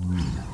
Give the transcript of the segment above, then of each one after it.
Mm.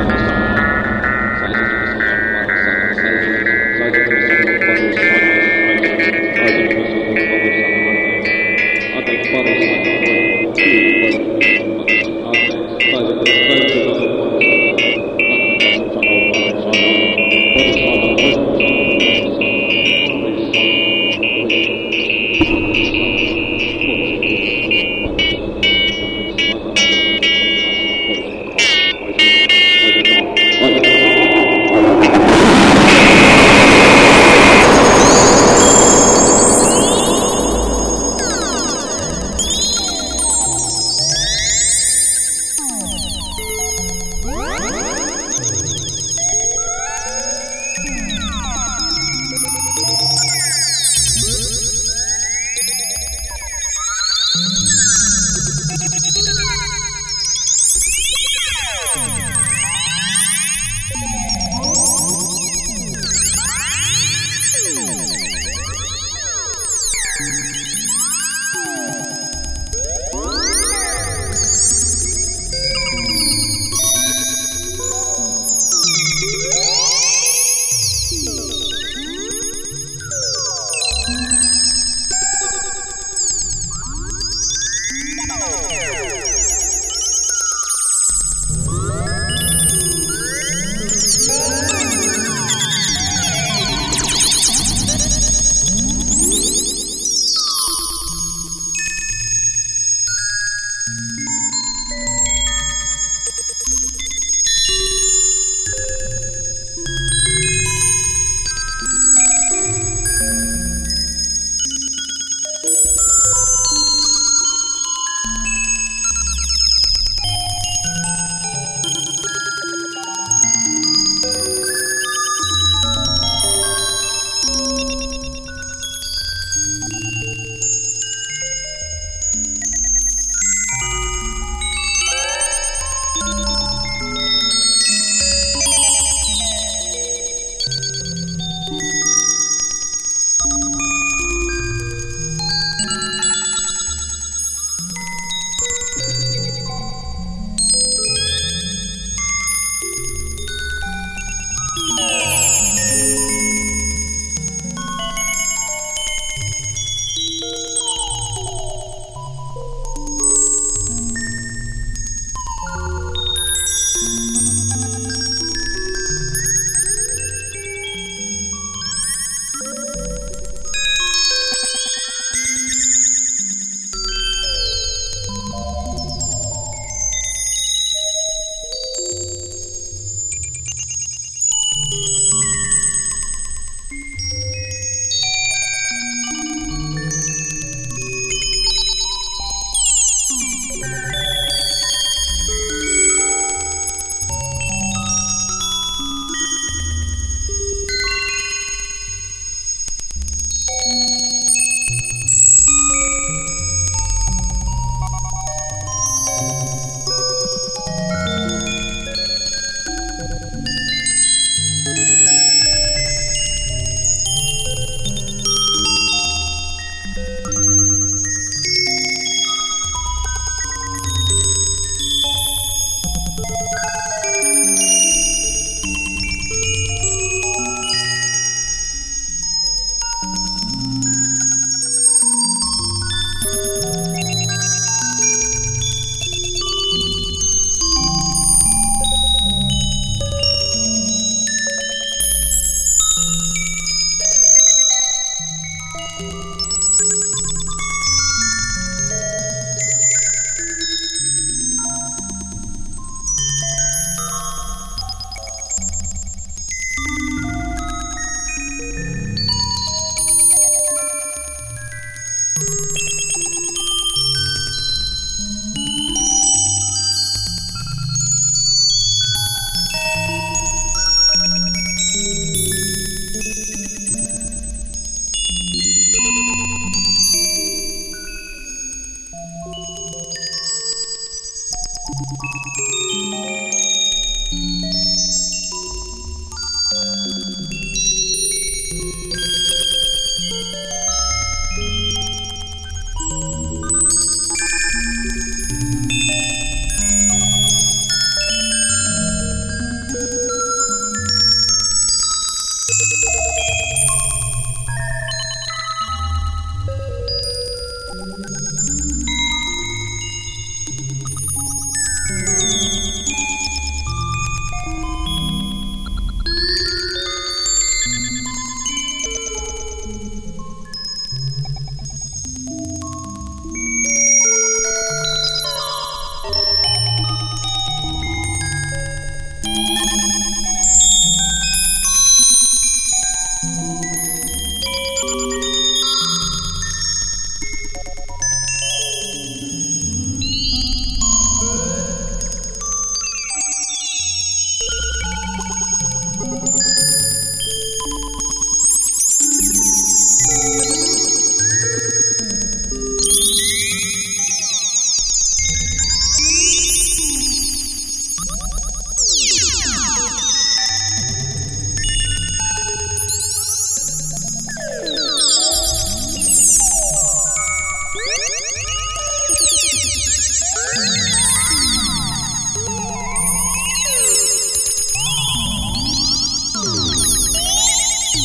you